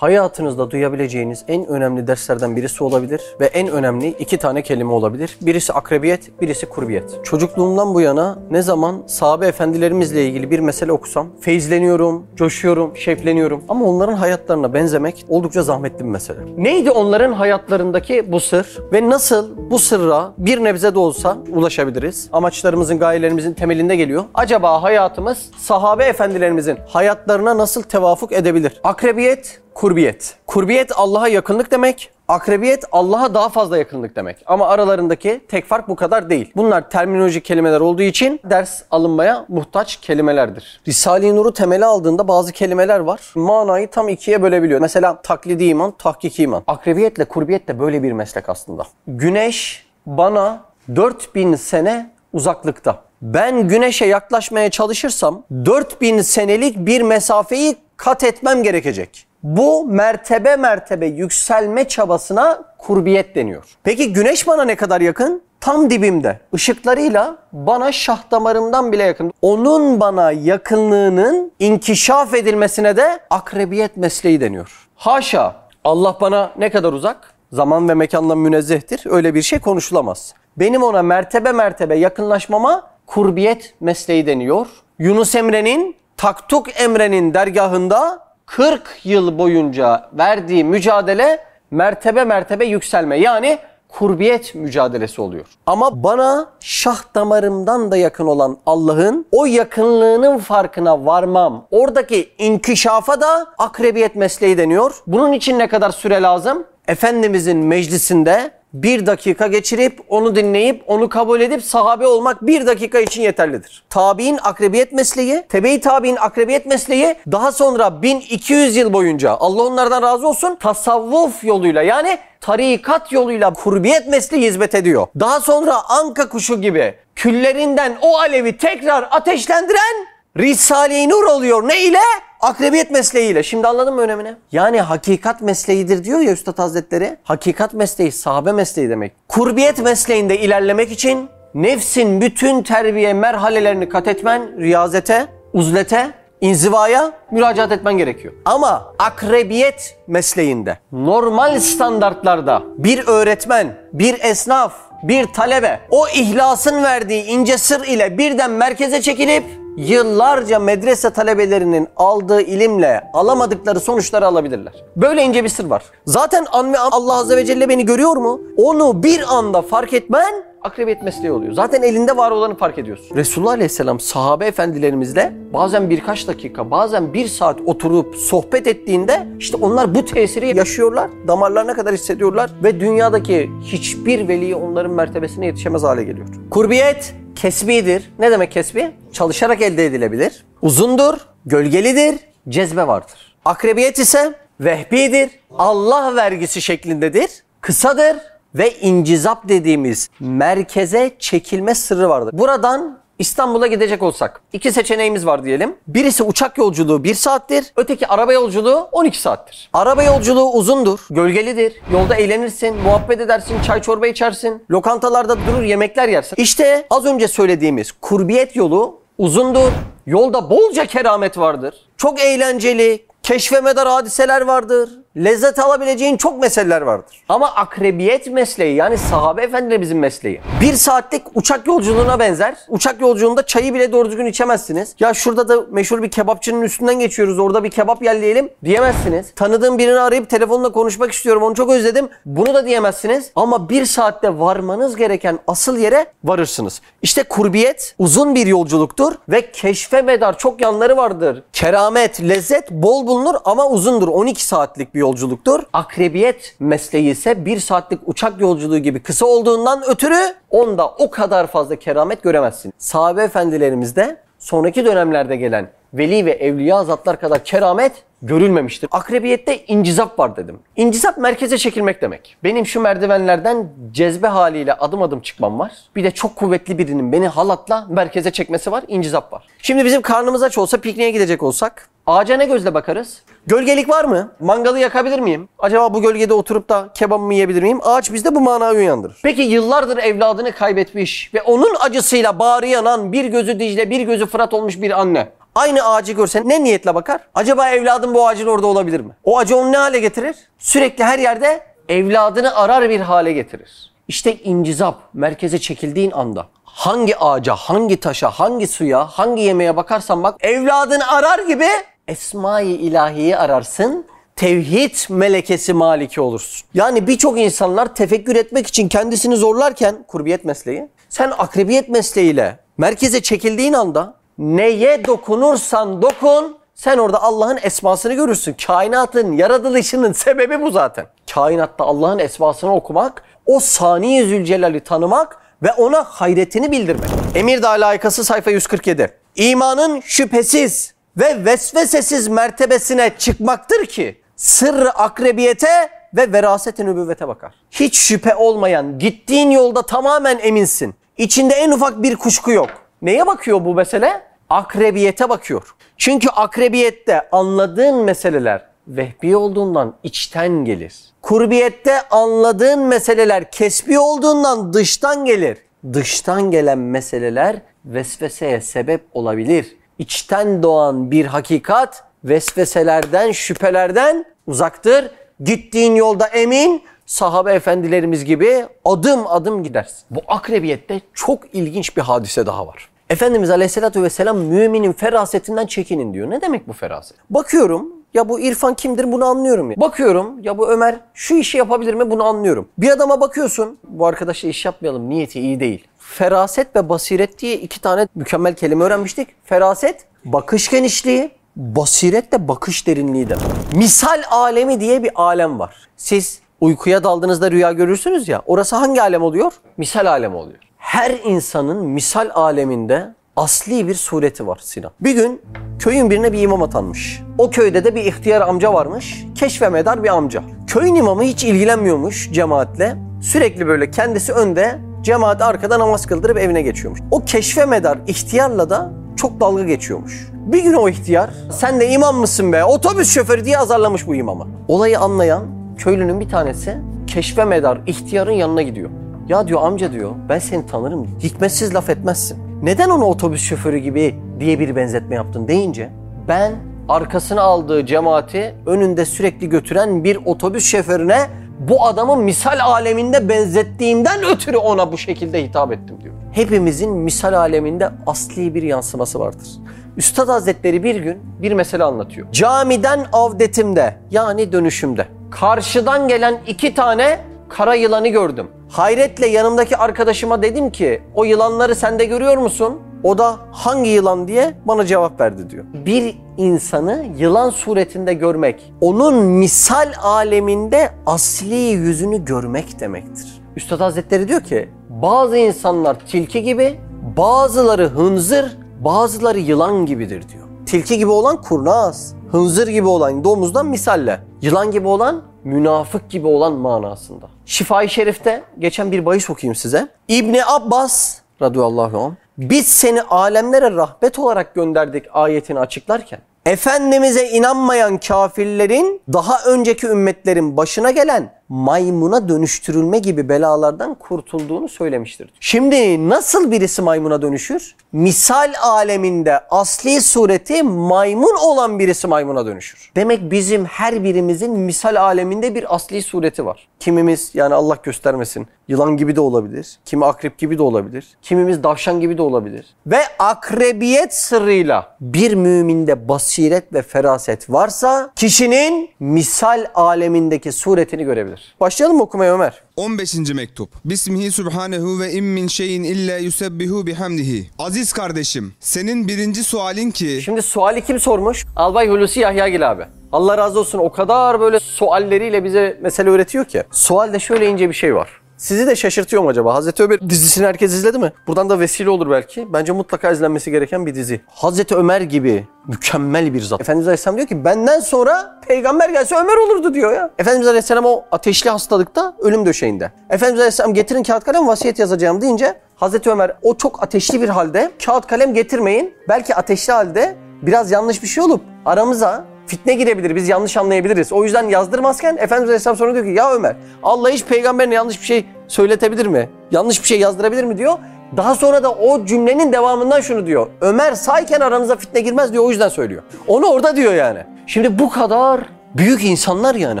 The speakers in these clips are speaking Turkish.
hayatınızda duyabileceğiniz en önemli derslerden birisi olabilir ve en önemli iki tane kelime olabilir. Birisi akrebiyet, birisi kurbiyet. Çocukluğumdan bu yana ne zaman sahabe efendilerimizle ilgili bir mesele okusam feyizleniyorum, coşuyorum, şevkleniyorum. Ama onların hayatlarına benzemek oldukça zahmetli bir mesele. Neydi onların hayatlarındaki bu sır ve nasıl bu sırra bir nebze de olsa ulaşabiliriz? Amaçlarımızın, gayelerimizin temelinde geliyor. Acaba hayatımız sahabe efendilerimizin hayatlarına nasıl tevafuk edebilir? Akrebiyet, kurbiyet. Kurbiyet Allah'a yakınlık demek. Akrebiyet Allah'a daha fazla yakınlık demek. Ama aralarındaki tek fark bu kadar değil. Bunlar terminolojik kelimeler olduğu için ders alınmaya muhtaç kelimelerdir. Risale-i Nur'u temeli aldığında bazı kelimeler var. Manayı tam ikiye bölebiliyor. Mesela taklidi iman, tahkiki iman. Akrebiyetle kurbiyet de böyle bir meslek aslında. Güneş bana 4000 sene uzaklıkta. Ben güneşe yaklaşmaya çalışırsam 4000 senelik bir mesafeyi kat etmem gerekecek. Bu mertebe mertebe yükselme çabasına kurbiyet deniyor. Peki güneş bana ne kadar yakın? Tam dibimde. Işıklarıyla bana şah damarımdan bile yakın. Onun bana yakınlığının inkişaf edilmesine de akrebiyet mesleği deniyor. Haşa Allah bana ne kadar uzak? Zaman ve mekanla münezzehtir. Öyle bir şey konuşulamaz. Benim ona mertebe mertebe yakınlaşmama kurbiyet mesleği deniyor. Yunus Emre'nin Taktuk Emre'nin dergahında 40 yıl boyunca verdiği mücadele mertebe mertebe yükselme yani kurbiyet mücadelesi oluyor. Ama bana şah damarımdan da yakın olan Allah'ın o yakınlığının farkına varmam. Oradaki inkişafa da akrebiyet mesleği deniyor. Bunun için ne kadar süre lazım? Efendimizin meclisinde bir dakika geçirip onu dinleyip onu kabul edip sahabe olmak bir dakika için yeterlidir. Tabi'in akrebiyet mesleği, tebe-i tabi'in akrebiyet mesleği daha sonra 1200 yıl boyunca Allah onlardan razı olsun tasavvuf yoluyla yani tarikat yoluyla kurbiyet mesleği hizmet ediyor. Daha sonra anka kuşu gibi küllerinden o alevi tekrar ateşlendiren Risale-i Nur oluyor. Ne ile? Akrebiyet mesleğiyle. Şimdi anladın mı önemini? Yani hakikat mesleğidir diyor ya Üstad Hazretleri. Hakikat mesleği sahabe mesleği demek. Kurbiyet mesleğinde ilerlemek için nefsin bütün terbiye merhalelerini kat etmen, riyazete, uzlete, inzivaya müracaat etmen gerekiyor. Ama akrebiyet mesleğinde normal standartlarda bir öğretmen, bir esnaf, bir talebe o ihlasın verdiği ince sır ile birden merkeze çekilip yıllarca medrese talebelerinin aldığı ilimle alamadıkları sonuçları alabilirler. Böyle ince bir sır var. Zaten Allah Azze ve Celle beni görüyor mu? Onu bir anda fark etmen akrebiyet mesleği oluyor. Zaten elinde var olanı fark ediyorsun. Resulullah Aleyhisselam sahabe efendilerimizle bazen birkaç dakika bazen bir saat oturup sohbet ettiğinde işte onlar bu tesiri yaşıyorlar. Damarlarına kadar hissediyorlar ve dünyadaki hiçbir veli onların mertebesine yetişemez hale geliyor. Kurbiyet kesbidir. Ne demek kesbi? Çalışarak elde edilebilir. Uzundur, gölgelidir, cezbe vardır. Akrebiyet ise vehbidir, Allah vergisi şeklindedir, kısadır ve incizap dediğimiz merkeze çekilme sırrı vardır. Buradan İstanbul'a gidecek olsak iki seçeneğimiz var diyelim. Birisi uçak yolculuğu 1 saattir, öteki araba yolculuğu 12 saattir. Araba yolculuğu uzundur, gölgelidir. Yolda eğlenirsin, muhabbet edersin, çay çorba içersin, lokantalarda durur yemekler yersin. İşte az önce söylediğimiz kurbiyet yolu uzundur. Yolda bolca keramet vardır. Çok eğlenceli, keşfe medar hadiseler vardır. Lezzet alabileceğin çok meseleler vardır. Ama akrebiyet mesleği yani sahabe efendilerimizin mesleği. Bir saatlik uçak yolculuğuna benzer. Uçak yolculuğunda çayı bile doğru düzgün içemezsiniz. Ya şurada da meşhur bir kebapçının üstünden geçiyoruz. Orada bir kebap yerleyelim diyemezsiniz. Tanıdığım birini arayıp telefonla konuşmak istiyorum. Onu çok özledim. Bunu da diyemezsiniz. Ama bir saatte varmanız gereken asıl yere varırsınız. İşte kurbiyet uzun bir yolculuktur ve keşfe medar çok yanları vardır. Keramet, lezzet bol bulunur ama uzundur. 12 saatlik bir yolculuktur. Akrebiyet mesleği ise bir saatlik uçak yolculuğu gibi kısa olduğundan ötürü onda o kadar fazla keramet göremezsin. Sahabe efendilerimizde sonraki dönemlerde gelen veli ve evliya zatlar kadar keramet görülmemiştir. Akrebiyette incizap var dedim. İncizap merkeze çekilmek demek. Benim şu merdivenlerden cezbe haliyle adım adım çıkmam var. Bir de çok kuvvetli birinin beni halatla merkeze çekmesi var. İncizap var. Şimdi bizim karnımız aç olsa pikniğe gidecek olsak ağaca ne gözle bakarız? Gölgelik var mı? Mangalı yakabilir miyim? Acaba bu gölgede oturup da kebabımı yiyebilir miyim? Ağaç bizde bu manayı uyandırır. Peki yıllardır evladını kaybetmiş ve onun acısıyla bağrı yanan bir gözü Dicle bir gözü Fırat olmuş bir anne. Aynı ağacı görse ne niyetle bakar? Acaba evladım bu ağacın orada olabilir mi? O acı onu ne hale getirir? Sürekli her yerde evladını arar bir hale getirir. İşte incizap merkeze çekildiğin anda hangi ağaca, hangi taşa, hangi suya, hangi yemeğe bakarsan bak evladını arar gibi Esma-i ilahiyi ararsın. Tevhid melekesi maliki olursun. Yani birçok insanlar tefekkür etmek için kendisini zorlarken kurbiyet mesleği, sen akrebiyet mesleğiyle merkeze çekildiğin anda neye dokunursan dokun sen orada Allah'ın esmasını görürsün. Kainatın yaratılışının sebebi bu zaten. Kainatta Allah'ın esmasını okumak, o sani Zülcelal'i tanımak ve ona hayretini bildirmek. Emir Dalayikası sayfa 147. İmanın şüphesiz ve vesvesesiz mertebesine çıkmaktır ki sırrı akrebiyete ve veraset-i nübüvvete bakar. Hiç şüphe olmayan, gittiğin yolda tamamen eminsin. İçinde en ufak bir kuşku yok. Neye bakıyor bu mesele? Akrebiyete bakıyor. Çünkü akrebiyette anladığın meseleler vehbi olduğundan içten gelir. Kurbiyette anladığın meseleler kesbi olduğundan dıştan gelir. Dıştan gelen meseleler vesveseye sebep olabilir. İçten doğan bir hakikat vesveselerden, şüphelerden uzaktır. Gittiğin yolda emin, sahabe efendilerimiz gibi adım adım gidersin. Bu akrebiyette çok ilginç bir hadise daha var. Efendimiz Aleyhisselatü Vesselam müminin ferasetinden çekinin diyor. Ne demek bu feraset? Bakıyorum ya bu İrfan kimdir bunu anlıyorum. Ya. Bakıyorum ya bu Ömer şu işi yapabilir mi bunu anlıyorum. Bir adama bakıyorsun bu arkadaşla iş yapmayalım niyeti iyi değil. Feraset ve basiret diye iki tane mükemmel kelime öğrenmiştik. Feraset bakış genişliği, basiret de bakış derinliği demek. Misal alemi diye bir alem var. Siz uykuya daldığınızda rüya görürsünüz ya orası hangi alem oluyor? Misal alemi oluyor. Her insanın misal aleminde asli bir sureti var Sinan. Bir gün köyün birine bir imam atanmış. O köyde de bir ihtiyar amca varmış. Keşfemedar bir amca. Köyün imamı hiç ilgilenmiyormuş cemaatle. Sürekli böyle kendisi önde, cemaat arkada namaz kıldırıp evine geçiyormuş. O keşfemedar ihtiyarla da çok dalga geçiyormuş. Bir gün o ihtiyar sen de imam mısın be otobüs şoförü diye azarlamış bu imamı. Olayı anlayan köylünün bir tanesi keşfemedar ihtiyarın yanına gidiyor. Ya diyor amca diyor ben seni tanırım. Hikmetsiz laf etmezsin. Neden onu otobüs şoförü gibi diye bir benzetme yaptın deyince ben arkasına aldığı cemaati önünde sürekli götüren bir otobüs şoförüne bu adamı misal aleminde benzettiğimden ötürü ona bu şekilde hitap ettim diyor. Hepimizin misal aleminde asli bir yansıması vardır. Üstad Hazretleri bir gün bir mesele anlatıyor. Camiden avdetimde yani dönüşümde karşıdan gelen iki tane kara yılanı gördüm. Hayretle yanımdaki arkadaşıma dedim ki o yılanları sen de görüyor musun? O da hangi yılan diye bana cevap verdi diyor. Bir insanı yılan suretinde görmek, onun misal aleminde asli yüzünü görmek demektir. Üstad Hazretleri diyor ki bazı insanlar tilki gibi, bazıları hınzır, bazıları yılan gibidir diyor. Tilki gibi olan kurnaz, hınzır gibi olan domuzdan misalle, yılan gibi olan münafık gibi olan manasında. Şifai Şerif'te geçen bir bahis okuyayım size. İbni Abbas radıyallahu anh biz seni alemlere rahmet olarak gönderdik ayetini açıklarken Efendimiz'e inanmayan kafirlerin daha önceki ümmetlerin başına gelen maymuna dönüştürülme gibi belalardan kurtulduğunu söylemiştir. Şimdi nasıl birisi maymuna dönüşür? Misal aleminde asli sureti maymun olan birisi maymuna dönüşür. Demek bizim her birimizin misal aleminde bir asli sureti var. Kimimiz yani Allah göstermesin yılan gibi de olabilir. Kimi akrep gibi de olabilir. Kimimiz davşan gibi de olabilir. Ve akrebiyet sırrıyla bir müminde basiret ve feraset varsa kişinin misal alemindeki suretini görebilir. Başlayalım mı okumaya Ömer? 15. mektup. Bismihi subhanehu ve im min şeyin illa yusebbihu bihamdihi. Aziz kardeşim, senin birinci sualin ki Şimdi suali kim sormuş? Albay Hulusi Yahyagil abi. Allah razı olsun o kadar böyle sualleriyle bize mesele öğretiyor ki. Sualde şöyle ince bir şey var. Sizi de şaşırtıyor mu acaba? Hazreti Ömer dizisini herkes izledi mi? Buradan da vesile olur belki. Bence mutlaka izlenmesi gereken bir dizi. Hazreti Ömer gibi mükemmel bir zat. Efendimiz Aleyhisselam diyor ki benden sonra peygamber gelse Ömer olurdu diyor ya. Efendimiz Aleyhisselam o ateşli hastalıkta ölüm döşeğinde. Efendimiz Aleyhisselam getirin kağıt kalem vasiyet yazacağım deyince Hazreti Ömer o çok ateşli bir halde kağıt kalem getirmeyin. Belki ateşli halde biraz yanlış bir şey olup aramıza fitne girebilir. Biz yanlış anlayabiliriz. O yüzden yazdırmazken Efendimiz Aleyhisselam sonra diyor ki ya Ömer Allah hiç peygamberine yanlış bir şey söyletebilir mi? Yanlış bir şey yazdırabilir mi diyor. Daha sonra da o cümlenin devamından şunu diyor. Ömer sayken aranıza fitne girmez diyor o yüzden söylüyor. Onu orada diyor yani. Şimdi bu kadar büyük insanlar yani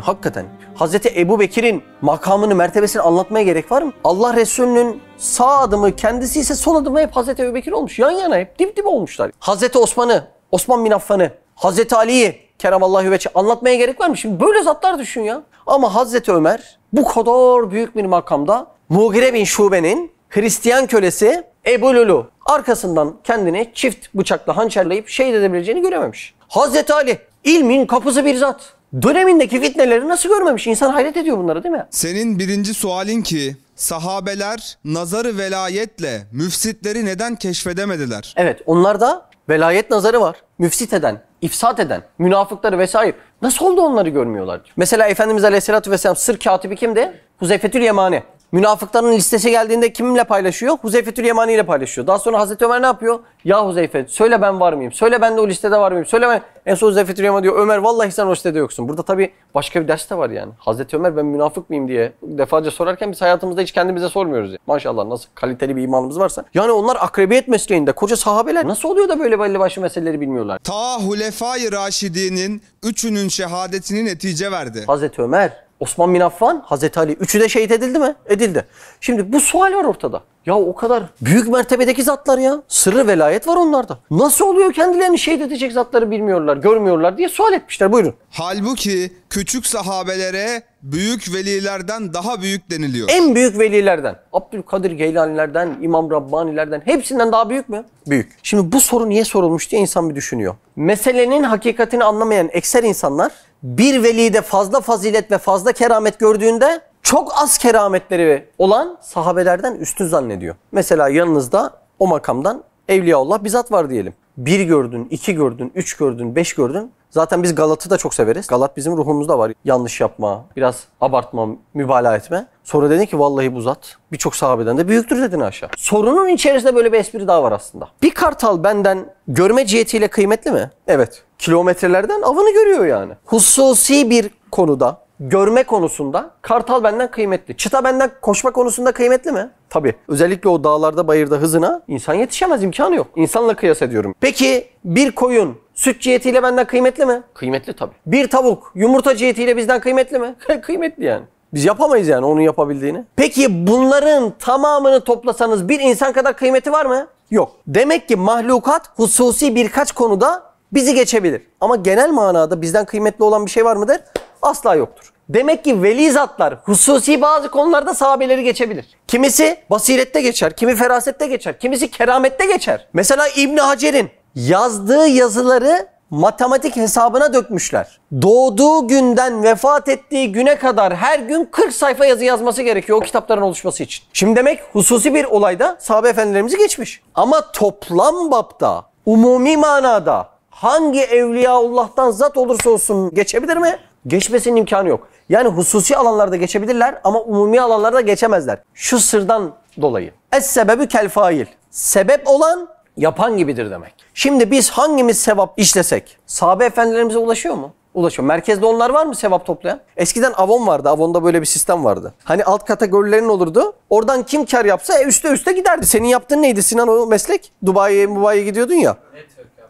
hakikaten. Hazreti Ebu Bekir'in makamını, mertebesini anlatmaya gerek var mı? Allah Resulü'nün sağ adımı kendisi ise sol adımı hep Hazreti Ebu Bekir olmuş. Yan yana hep dip dip olmuşlar. Hazreti Osman'ı, Osman bin Affan'ı, Hazreti Ali'yi Keremallahu veçhe anlatmaya gerek var mı? Şimdi böyle zatlar düşün ya. Ama Hazreti Ömer bu kadar büyük bir makamda Mugire bin Şube'nin Hristiyan kölesi Ebu Lulu arkasından kendini çift bıçakla hançerleyip şehit edebileceğini görememiş. Hazreti Ali ilmin kapısı bir zat. Dönemindeki fitneleri nasıl görmemiş? İnsan hayret ediyor bunlara değil mi? Senin birinci sualin ki sahabeler nazarı velayetle müfsitleri neden keşfedemediler? Evet onlarda velayet nazarı var. Müfsit eden, ifsat eden, münafıkları vesaire. Nasıl oldu onları görmüyorlar? Mesela Efendimiz Aleyhisselatü Vesselam sır katibi kimdi? Huzeyfetül Yemani. Münafıkların listesi geldiğinde kiminle paylaşıyor? Huzeyfetül Yemani ile paylaşıyor. Daha sonra Hazreti Ömer ne yapıyor? Ya Huzeyfe söyle ben var mıyım? Söyle ben de o listede var mıyım? Söyle ben... En son Huzeyfetül Yemani diyor Ömer vallahi sen o listede yoksun. Burada tabii başka bir ders de var yani. Hazreti Ömer ben münafık mıyım diye defalarca sorarken biz hayatımızda hiç kendimize sormuyoruz. Yani. Maşallah nasıl kaliteli bir imanımız varsa. Yani onlar akrebiyet mesleğinde koca sahabeler nasıl oluyor da böyle belli başlı meseleleri bilmiyorlar? Ta Hulefai Raşidi'nin üçünün şehadetini netice verdi. Hazreti Ömer, Osman bin Affan, Hazreti Ali. Üçü de şehit edildi mi? Edildi. Şimdi bu sual var ortada. Ya o kadar büyük mertebedeki zatlar ya. Sırrı velayet var onlarda. Nasıl oluyor kendilerini şehit edecek zatları bilmiyorlar, görmüyorlar diye sual etmişler. Buyurun. Halbuki küçük sahabelere büyük velilerden daha büyük deniliyor. En büyük velilerden, Abdülkadir Geylanilerden, İmam Rabbanilerden hepsinden daha büyük mü? Büyük. Şimdi bu soru niye sorulmuş diye insan bir düşünüyor. Meselenin hakikatini anlamayan ekser insanlar bir velide fazla fazilet ve fazla keramet gördüğünde çok az kerametleri olan sahabelerden üstün zannediyor. Mesela yanınızda o makamdan Evliyaullah bizzat var diyelim. Bir gördün, iki gördün, üç gördün, beş gördün. Zaten biz Galat'ı da çok severiz. Galat bizim ruhumuzda var. Yanlış yapma, biraz abartma, mübalağa etme. Sonra dedin ki vallahi bu zat birçok sahabeden de büyüktür dedin aşağı. Sorunun içerisinde böyle bir espri daha var aslında. Bir kartal benden görme cihetiyle kıymetli mi? Evet. Kilometrelerden avını görüyor yani. Hususi bir konuda görme konusunda kartal benden kıymetli. Çıta benden koşma konusunda kıymetli mi? Tabii. Özellikle o dağlarda bayırda hızına insan yetişemez imkanı yok. İnsanla kıyas ediyorum. Peki bir koyun süt cihetiyle benden kıymetli mi? Kıymetli tabii. Bir tavuk yumurta cihetiyle bizden kıymetli mi? kıymetli yani. Biz yapamayız yani onun yapabildiğini. Peki bunların tamamını toplasanız bir insan kadar kıymeti var mı? Yok. Demek ki mahlukat hususi birkaç konuda bizi geçebilir. Ama genel manada bizden kıymetli olan bir şey var mıdır? Asla yoktur. Demek ki veli zatlar hususi bazı konularda sahabeleri geçebilir. Kimisi basirette geçer, kimi ferasette geçer, kimisi keramette geçer. Mesela İbn Hacer'in yazdığı yazıları matematik hesabına dökmüşler. Doğduğu günden vefat ettiği güne kadar her gün 40 sayfa yazı yazması gerekiyor o kitapların oluşması için. Şimdi demek hususi bir olayda sahabe efendilerimizi geçmiş. Ama toplam bapta, umumi manada hangi evliyaullah'tan zat olursa olsun geçebilir mi? Geçmesinin imkanı yok. Yani hususi alanlarda geçebilirler ama umumi alanlarda geçemezler. Şu sırdan dolayı. Es sebebü kel fail. Sebep olan yapan gibidir demek. Şimdi biz hangimiz sevap işlesek sahabe efendilerimize ulaşıyor mu? Ulaşıyor. Merkezde onlar var mı sevap toplayan? Eskiden Avon vardı. Avon'da böyle bir sistem vardı. Hani alt kategorilerin olurdu. Oradan kim kar yapsa e, üste üste giderdi. Senin yaptığın neydi Sinan o meslek? Dubai'ye Mubai'ye gidiyordun ya.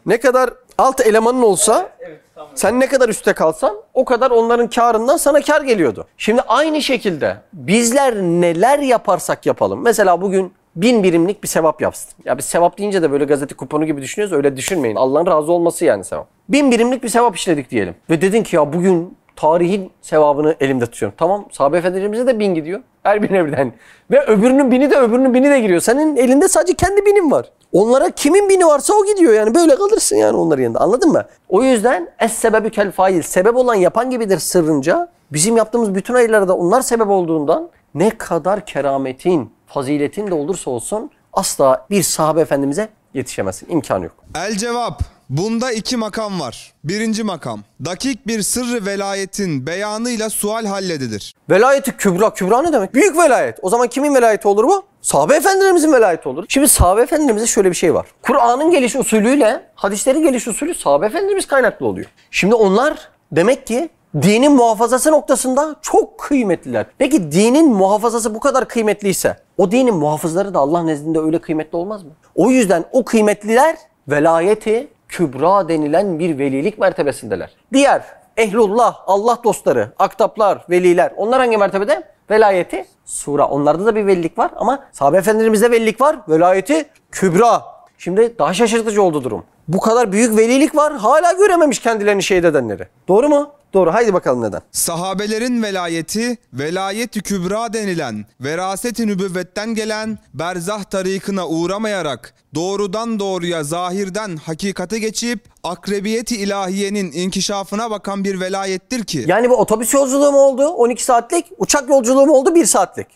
Ne kadar alt elemanın olsa sen ne kadar üstte kalsan o kadar onların karından sana kar geliyordu. Şimdi aynı şekilde bizler neler yaparsak yapalım. Mesela bugün bin birimlik bir sevap yapsın. Ya biz sevap deyince de böyle gazete kuponu gibi düşünüyoruz. Öyle düşünmeyin. Allah'ın razı olması yani sevap. Bin birimlik bir sevap işledik diyelim. Ve dedin ki ya bugün tarihin sevabını elimde tutuyorum. Tamam sahabe efendilerimize de bin gidiyor. Her birine birden. Ve öbürünün bini de öbürünün bini de giriyor. Senin elinde sadece kendi binin var. Onlara kimin bini varsa o gidiyor yani. Böyle kalırsın yani onların yanında. Anladın mı? O yüzden es sebebü kel fail. Sebep olan yapan gibidir sırrınca. Bizim yaptığımız bütün hayırlara da onlar sebep olduğundan ne kadar kerametin, faziletin de olursa olsun asla bir sahabe efendimize yetişemezsin. İmkanı yok. El cevap. Bunda iki makam var. Birinci makam. Dakik bir sırrı velayetin beyanıyla sual halledilir. Velayeti kübra. Kübra ne demek? Büyük velayet. O zaman kimin velayeti olur bu? Sahabe efendilerimizin velayeti olur. Şimdi sahabe efendilerimizde şöyle bir şey var. Kur'an'ın geliş usulüyle hadislerin geliş usulü sahabe efendilerimiz kaynaklı oluyor. Şimdi onlar demek ki Dinin muhafazası noktasında çok kıymetliler. Peki dinin muhafazası bu kadar kıymetliyse o dinin muhafızları da Allah nezdinde öyle kıymetli olmaz mı? O yüzden o kıymetliler velayeti kübra denilen bir velilik mertebesindeler. Diğer ehlullah, Allah dostları, aktaplar, veliler onlar hangi mertebede? Velayeti sura. Onlarda da bir velilik var ama sahabe efendilerimizde velilik var. Velayeti kübra. Şimdi daha şaşırtıcı oldu durum. Bu kadar büyük velilik var hala görememiş kendilerini şehit edenleri. Doğru mu? Doğru. Haydi bakalım neden? Sahabelerin velayeti, velayet-i kübra denilen, veraset-i nübüvvetten gelen, berzah tarikına uğramayarak, doğrudan doğruya zahirden hakikate geçip, akrebiyeti ilahiyenin inkişafına bakan bir velayettir ki, Yani bu otobüs yolculuğu mu oldu 12 saatlik, uçak yolculuğu mu oldu 1 saatlik?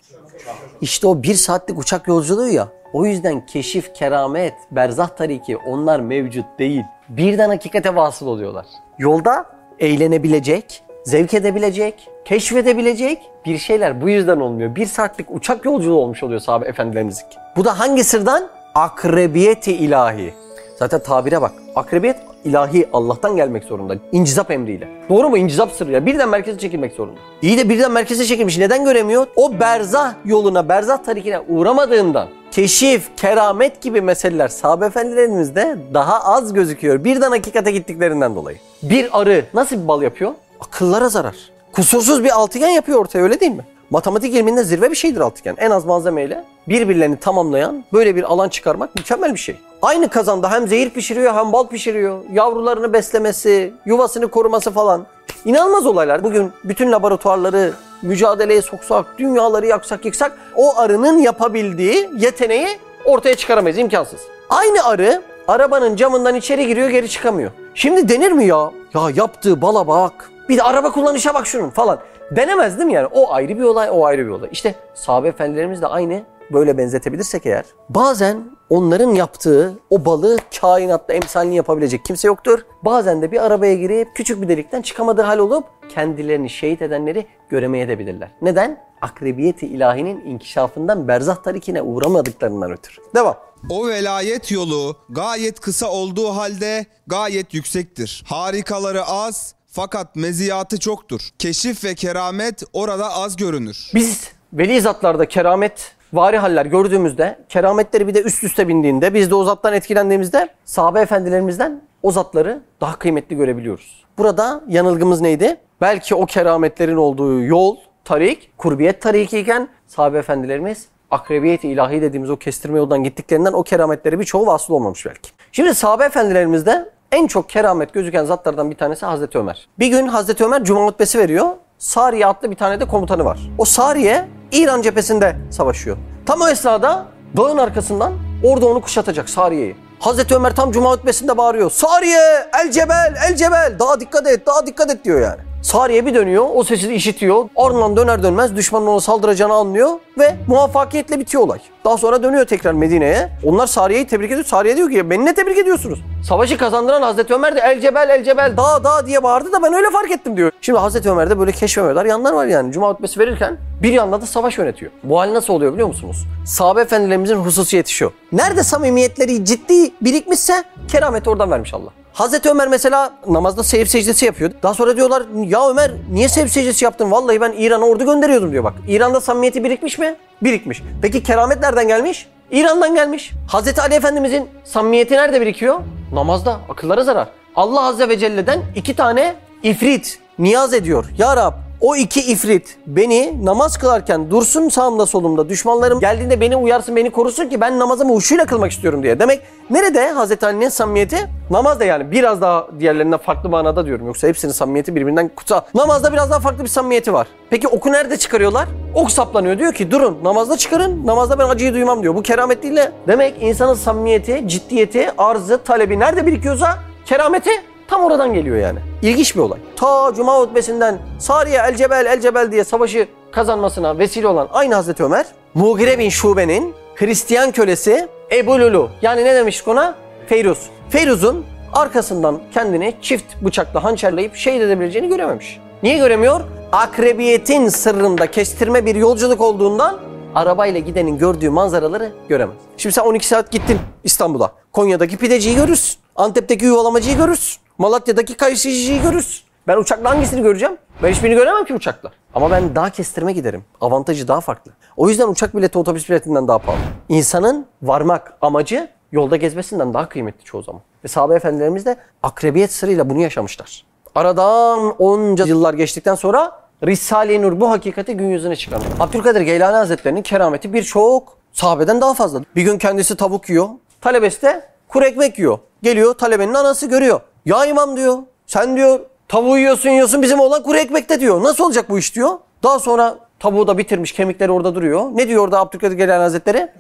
İşte o 1 saatlik uçak yolculuğu ya. O yüzden keşif, keramet, berzah tariki onlar mevcut değil. Birden hakikate vasıl oluyorlar. Yolda eğlenebilecek, zevk edebilecek, keşfedebilecek bir şeyler bu yüzden olmuyor. Bir saatlik uçak yolculuğu olmuş oluyor sahabe efendilerimiz. Bu da hangi sırdan? Akrebiyeti ilahi. Zaten tabire bak. Akrebiyet ilahi Allah'tan gelmek zorunda. İncizap emriyle. Doğru mu? İncizap sırrıyla. Birden merkeze çekilmek zorunda. İyi de birden merkeze çekilmiş. Neden göremiyor? O berzah yoluna, berzah tarikine uğramadığından keşif, keramet gibi meseleler sahabe efendilerimizde daha az gözüküyor. Birden hakikate gittiklerinden dolayı. Bir arı nasıl bir bal yapıyor? Akıllara zarar. Kusursuz bir altıgen yapıyor ortaya öyle değil mi? Matematik ilminde zirve bir şeydir altıgen. En az malzemeyle birbirlerini tamamlayan böyle bir alan çıkarmak mükemmel bir şey. Aynı kazanda hem zehir pişiriyor hem bal pişiriyor. Yavrularını beslemesi, yuvasını koruması falan. İnanılmaz olaylar. Bugün bütün laboratuvarları mücadeleye soksak, dünyaları yaksak yıksak o arının yapabildiği yeteneği ortaya çıkaramayız. imkansız. Aynı arı arabanın camından içeri giriyor geri çıkamıyor. Şimdi denir mi ya? Ya yaptığı bala bak. Bir de araba kullanışa bak şunun falan. Denemez değil mi yani? O ayrı bir olay, o ayrı bir olay. İşte sahabe efendilerimiz de aynı böyle benzetebilirsek eğer. Bazen onların yaptığı o balı kainatta emsalini yapabilecek kimse yoktur. Bazen de bir arabaya girip küçük bir delikten çıkamadığı hal olup kendilerini şehit edenleri göremeye de bilirler. Neden? Akrebiyeti ilahinin inkişafından berzah tarikine uğramadıklarından ötürü. Devam. o velayet yolu gayet kısa olduğu halde gayet yüksektir. Harikaları az fakat meziyatı çoktur. Keşif ve keramet orada az görünür. Biz veli zatlarda keramet vari haller gördüğümüzde, kerametleri bir de üst üste bindiğinde, biz de o zattan etkilendiğimizde sahabe efendilerimizden o zatları daha kıymetli görebiliyoruz. Burada yanılgımız neydi? Belki o kerametlerin olduğu yol, tarik, kurbiyet tariki iken sahabe efendilerimiz akrebiyet ilahi dediğimiz o kestirme yoldan gittiklerinden o kerametleri birçoğu vasıl olmamış belki. Şimdi sahabe efendilerimizde en çok keramet gözüken zatlardan bir tanesi Hazreti Ömer. Bir gün Hazreti Ömer cuma hutbesi veriyor. Sariye adlı bir tane de komutanı var. O Sariye İran cephesinde savaşıyor. Tam o esnada dağın arkasından orada onu kuşatacak Sariye'yi. Hazreti Ömer tam cuma hutbesinde bağırıyor. Sariye el cebel el cebel daha dikkat et daha dikkat et diyor yani. Sariye bir dönüyor o sesi işitiyor. Ardından döner dönmez düşmanın ona saldıracağını anlıyor ve muvaffakiyetle bitiyor olay. Daha sonra dönüyor tekrar Medine'ye. Onlar Sariye'yi tebrik ediyor. Sariye diyor ki beni ne tebrik ediyorsunuz? Savaşı kazandıran Hazreti Ömer de el cebel el cebel dağ dağ diye bağırdı da ben öyle fark ettim diyor. Şimdi Hazreti Ömer'de böyle keşfemeler yanlar var yani. Cuma hutbesi verirken bir yanda da savaş yönetiyor. Bu hal nasıl oluyor biliyor musunuz? Sahabe efendilerimizin hususiyeti şu. Nerede samimiyetleri ciddi birikmişse keramet oradan vermiş Allah. Hazreti Ömer mesela namazda seyir secdesi yapıyor. Daha sonra diyorlar ya Ömer niye seyir secdesi yaptın? Vallahi ben İran'a ordu gönderiyordum diyor bak. İran'da samimiyeti birikmiş mi? Birikmiş. Peki keramet nereden gelmiş? İran'dan gelmiş. Hazreti Ali Efendimizin samimiyeti nerede birikiyor? Namazda. Akıllara zarar. Allah Azze ve Celle'den iki tane ifrit niyaz ediyor. Ya Rab o iki ifrit beni namaz kılarken dursun sağımda solumda düşmanlarım geldiğinde beni uyarsın beni korusun ki ben namazımı huşuyla kılmak istiyorum diye. Demek nerede Hazreti Ali'nin samimiyeti? Namazda yani biraz daha diğerlerinden farklı manada diyorum. Yoksa hepsinin samimiyeti birbirinden kutsal. Namazda biraz daha farklı bir samimiyeti var. Peki oku nerede çıkarıyorlar? Ok saplanıyor diyor ki durun namazda çıkarın namazda ben acıyı duymam diyor. Bu keramet değil de demek insanın samimiyeti, ciddiyeti, arzı, talebi nerede birikiyorsa kerameti Tam oradan geliyor yani. İlginç bir olay. Ta Cuma hutbesinden Sariye el cebel el cebel diye savaşı kazanmasına vesile olan aynı Hazreti Ömer, Mugire bin Şube'nin Hristiyan kölesi Ebu Lulu yani ne demiştik ona? Feyruz. Feyruz'un arkasından kendini çift bıçakla hançerleyip şehit edebileceğini görememiş. Niye göremiyor? Akrebiyetin sırrında kestirme bir yolculuk olduğundan arabayla gidenin gördüğü manzaraları göremez. Şimdi sen 12 saat gittin İstanbul'a. Konya'daki pideciyi görürsün. Antep'teki yuvalamacıyı görürsün. Malatya'daki kayısıcıyı görürsün. Ben uçakla hangisini göreceğim? Ben hiçbirini göremem ki uçakla. Ama ben daha kestirme giderim. Avantajı daha farklı. O yüzden uçak bileti otobüs biletinden daha pahalı. İnsanın varmak amacı yolda gezmesinden daha kıymetli çoğu zaman. Ve sahabe efendilerimiz de akrebiyet sırrıyla bunu yaşamışlar. Aradan onca yıllar geçtikten sonra Risale-i Nur bu hakikati gün yüzüne çıkarmış. Abdülkadir Geylani Hazretleri'nin kerameti birçok sahabeden daha fazla. Bir gün kendisi tavuk yiyor. Talebesi de kuru ekmek yiyor. Geliyor talebenin anası görüyor. Ya imam diyor. Sen diyor tavuğu yiyorsun yiyorsun bizim olan kuru ekmekte diyor. Nasıl olacak bu iş diyor. Daha sonra tavuğu da bitirmiş kemikleri orada duruyor. Ne diyor orada Abdülkadir Geylani Hazretleri?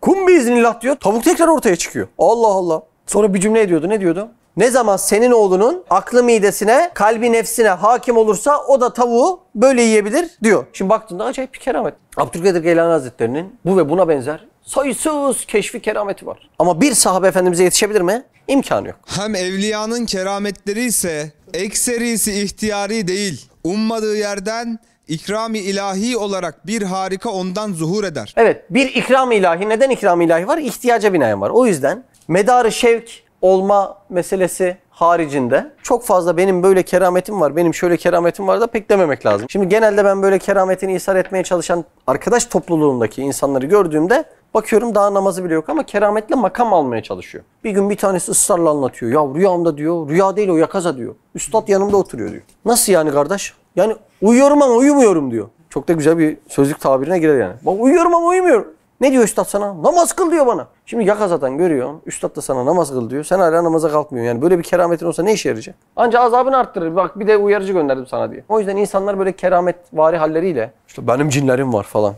Kum biiznillah diyor. Tavuk tekrar ortaya çıkıyor. Allah Allah. Sonra bir cümle ediyordu. Ne diyordu? Ne zaman senin oğlunun aklı midesine, kalbi nefsine hakim olursa o da tavuğu böyle yiyebilir diyor. Şimdi baktığında acayip bir keramet. Abdülkadir Geylani Hazretleri'nin bu ve buna benzer sayısız keşfi kerameti var. Ama bir sahabe efendimize yetişebilir mi? İmkanı yok. Hem evliyanın kerametleri ise ekserisi ihtiyari değil. Ummadığı yerden ikrami ilahi olarak bir harika ondan zuhur eder. Evet bir ikram ilahi. Neden ikram ilahi var? İhtiyaca binaen var. O yüzden medarı şevk olma meselesi haricinde çok fazla benim böyle kerametim var, benim şöyle kerametim var da pek dememek lazım. Şimdi genelde ben böyle kerametini ishar etmeye çalışan arkadaş topluluğundaki insanları gördüğümde bakıyorum daha namazı bile yok ama kerametle makam almaya çalışıyor. Bir gün bir tanesi ısrarla anlatıyor. Ya rüyamda diyor, rüya değil o yakaza diyor. Üstad yanımda oturuyor diyor. Nasıl yani kardeş? Yani uyuyorum ama uyumuyorum diyor. Çok da güzel bir sözlük tabirine girer yani. Bak uyuyorum ama uyumuyorum. Ne diyor üstad sana? Namaz kıl diyor bana. Şimdi yakazadan görüyorsun. Üstad da sana namaz kıl diyor. Sen hala namaza kalkmıyorsun. Yani böyle bir kerametin olsa ne işe yarayacak? Anca azabını arttırır. Bak bir de uyarıcı gönderdim sana diye. O yüzden insanlar böyle keramet vari halleriyle işte benim cinlerim var falan.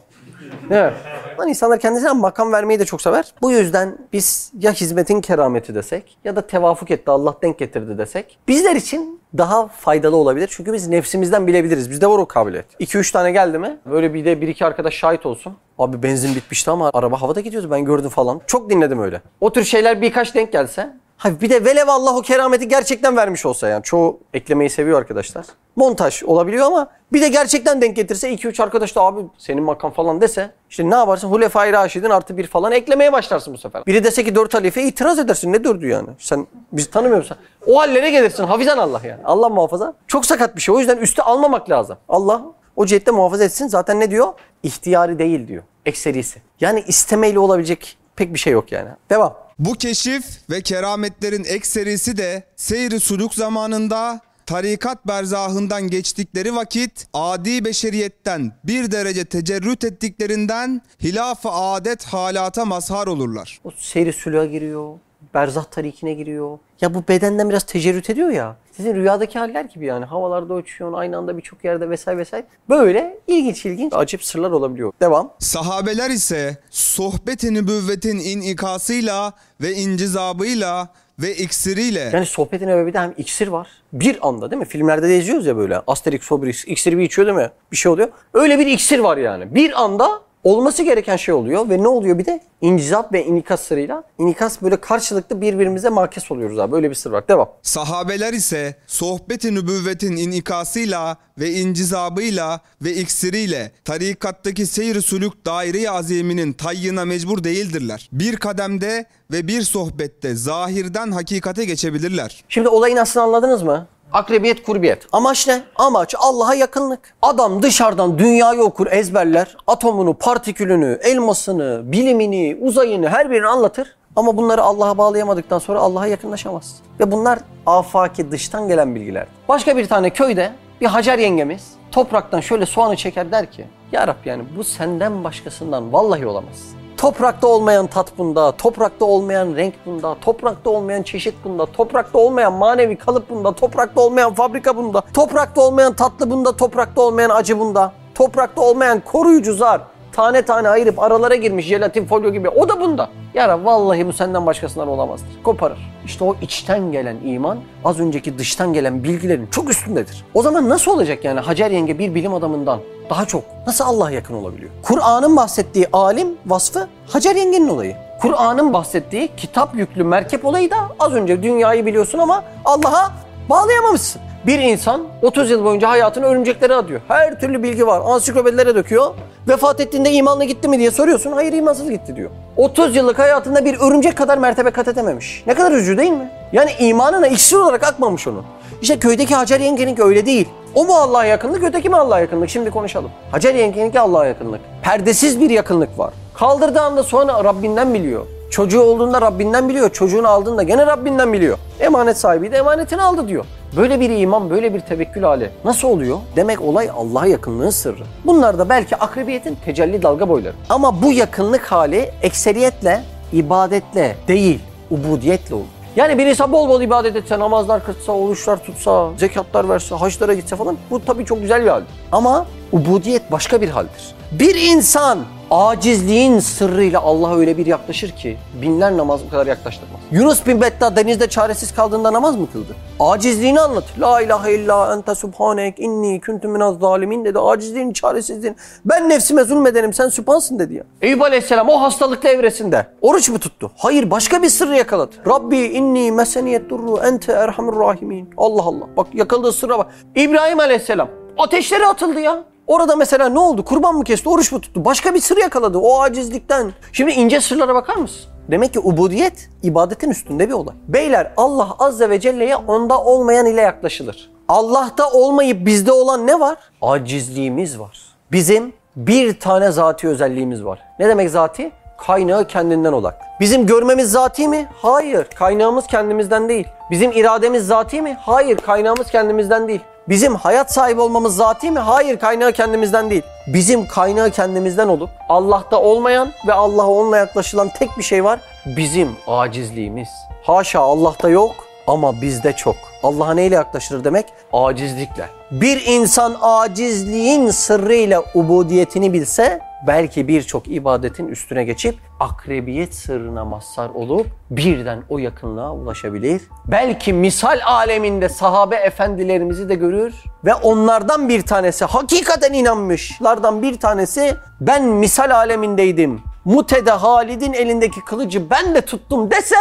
Evet. Lan insanlar kendisine makam vermeyi de çok sever. Bu yüzden biz ya hizmetin kerameti desek ya da tevafuk etti Allah denk getirdi desek bizler için daha faydalı olabilir. Çünkü biz nefsimizden bilebiliriz. Bizde var o kabiliyet. 2-3 tane geldi mi böyle bir de bir iki arkadaş şahit olsun. Abi benzin bitmişti ama araba havada gidiyordu ben gördüm falan. Çok dinledim öyle. O tür şeyler birkaç denk gelse Ha bir de velev Allah o kerameti gerçekten vermiş olsa yani. Çoğu eklemeyi seviyor arkadaşlar. Montaj olabiliyor ama bir de gerçekten denk getirse 2-3 arkadaş da abi senin makam falan dese işte ne yaparsın? Hulefai Raşidin artı bir falan eklemeye başlarsın bu sefer. Biri dese ki 4 halife itiraz edersin. Ne dördü yani? Sen bizi tanımıyor musun? O hallere gelirsin. Hafizan Allah yani. Allah muhafaza. Çok sakat bir şey. O yüzden üste almamak lazım. Allah o cihette muhafaza etsin. Zaten ne diyor? İhtiyari değil diyor. Ekserisi. Yani istemeyle olabilecek pek bir şey yok yani. Devam. Bu keşif ve kerametlerin ekserisi de seyri suluk zamanında tarikat berzahından geçtikleri vakit adi beşeriyetten bir derece tecerrüt ettiklerinden hilaf-ı adet halata mazhar olurlar. O seyri sülüğa giriyor. Berzah tarikine giriyor. Ya bu bedenden biraz tecerrüt ediyor ya. Sizin rüyadaki haller gibi yani. Havalarda uçuyorsun aynı anda birçok yerde vesaire vesaire. Böyle ilginç ilginç acip sırlar olabiliyor. Devam. Sahabeler ise sohbet-i nübüvvetin inikasıyla ve incizabıyla ve iksiriyle Yani sohbetin ebevide hem iksir var. Bir anda değil mi? Filmlerde de izliyoruz ya böyle. Asterix, Obelix iksiri bir içiyor değil mi? Bir şey oluyor. Öyle bir iksir var yani. Bir anda olması gereken şey oluyor ve ne oluyor bir de? İncizap ve inikas sırrıyla. İnikas böyle karşılıklı birbirimize makes oluyoruz abi. Böyle bir sır var. Devam. Sahabeler ise sohbet-i nübüvvetin inikasıyla ve incizabıyla ve iksiriyle tarikattaki seyr-i sulük daire-i aziminin tayyına mecbur değildirler. Bir kademde ve bir sohbette zahirden hakikate geçebilirler. Şimdi olayın aslını anladınız mı? Akrebiyet, kurbiyet. Amaç ne? Amaç Allah'a yakınlık. Adam dışarıdan dünyayı okur, ezberler. Atomunu, partikülünü, elmasını, bilimini, uzayını her birini anlatır. Ama bunları Allah'a bağlayamadıktan sonra Allah'a yakınlaşamaz. Ve bunlar afaki dıştan gelen bilgiler. Başka bir tane köyde bir Hacer yengemiz topraktan şöyle soğanı çeker der ki Ya Rab yani bu senden başkasından vallahi olamaz. Toprakta olmayan tat bunda, toprakta olmayan renk bunda, toprakta olmayan çeşit bunda, toprakta olmayan manevi kalıp bunda, toprakta olmayan fabrika bunda, toprakta olmayan tatlı bunda, toprakta olmayan acı bunda, toprakta olmayan koruyucu zar, tane tane ayırıp aralara girmiş jelatin folyo gibi o da bunda. Ya Rab, vallahi bu senden başkasından olamazdır. Koparır. İşte o içten gelen iman az önceki dıştan gelen bilgilerin çok üstündedir. O zaman nasıl olacak yani Hacer yenge bir bilim adamından daha çok nasıl Allah'a yakın olabiliyor? Kur'an'ın bahsettiği alim vasfı Hacer yengenin olayı. Kur'an'ın bahsettiği kitap yüklü merkep olayı da az önce dünyayı biliyorsun ama Allah'a bağlayamamışsın. Bir insan 30 yıl boyunca hayatını örümceklere adıyor. Her türlü bilgi var. Ansiklopedilere döküyor. Vefat ettiğinde imanla gitti mi diye soruyorsun. Hayır imansız gitti diyor. 30 yıllık hayatında bir örümcek kadar mertebe kat edememiş. Ne kadar üzücü değil mi? Yani imanına iksir olarak akmamış onun. İşte köydeki Hacer yengeninki öyle değil. O mu Allah'a yakınlık, öteki mi Allah'a yakınlık? Şimdi konuşalım. Hacer yengeninki Allah'a yakınlık. Perdesiz bir yakınlık var. Kaldırdığı anda sonra Rabbinden biliyor. Çocuğu olduğunda Rabbinden biliyor. Çocuğunu aldığında gene Rabbinden biliyor. Emanet sahibi de emanetini aldı diyor. Böyle bir iman, böyle bir tevekkül hali nasıl oluyor? Demek olay Allah'a yakınlığın sırrı. Bunlar da belki akrebiyetin tecelli dalga boyları. Ama bu yakınlık hali ekseriyetle, ibadetle değil, ubudiyetle olur. Yani bir insan bol bol ibadet etse, namazlar kılsa, oruçlar tutsa, zekatlar verse, haçlara gitse falan bu tabii çok güzel bir haldir. Ama ubudiyet başka bir haldir. Bir insan acizliğin sırrıyla Allah'a öyle bir yaklaşır ki binler namaz bu kadar yaklaştırmaz. Yunus bin Betta denizde çaresiz kaldığında namaz mı kıldı? Acizliğini anlat. La ilahe illa ente subhanek inni kuntu minaz zalimin dedi. Acizliğin, çaresizliğin. Ben nefsime zulmedenim sen sübhansın dedi ya. Eyüp aleyhisselam o hastalıklı evresinde oruç mu tuttu? Hayır başka bir sırrı yakaladı. Rabbi inni meseniyet durru ente erhamur rahimin. Allah Allah. Bak yakaladığı sırra bak. İbrahim aleyhisselam ateşlere atıldı ya. Orada mesela ne oldu? Kurban mı kesti, oruç mu tuttu? Başka bir sır yakaladı o acizlikten. Şimdi ince sırlara bakar mısın? Demek ki ubudiyet ibadetin üstünde bir olay. Beyler Allah azze ve celle'ye onda olmayan ile yaklaşılır. Allah'ta olmayıp bizde olan ne var? Acizliğimiz var. Bizim bir tane zati özelliğimiz var. Ne demek zati? Kaynağı kendinden olan. Bizim görmemiz zati mi? Hayır. Kaynağımız kendimizden değil. Bizim irademiz zati mi? Hayır. Kaynağımız kendimizden değil. Bizim hayat sahibi olmamız zati mi? Hayır kaynağı kendimizden değil. Bizim kaynağı kendimizden olup Allah'ta olmayan ve Allah'a onunla yaklaşılan tek bir şey var. Bizim acizliğimiz. Haşa Allah'ta yok ama bizde çok. Allah'a neyle yaklaşılır demek? Acizlikle. Bir insan acizliğin sırrıyla ubudiyetini bilse belki birçok ibadetin üstüne geçip akrebiyet sırrına mazhar olup birden o yakınlığa ulaşabilir. Belki misal aleminde sahabe efendilerimizi de görür ve onlardan bir tanesi hakikaten inanmışlardan bir tanesi ben misal alemindeydim. Mutede Halid'in elindeki kılıcı ben de tuttum dese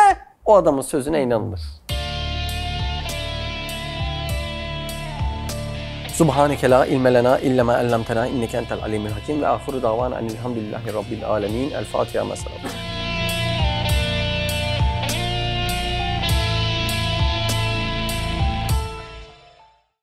o adamın sözüne inanılır. سبحانك لا علم لنا إلا ما علمتنا إنك أنت العليم الحكيم. وآخر دعوانا أن الحمد لله رب العالمين. الفاتحة مثلا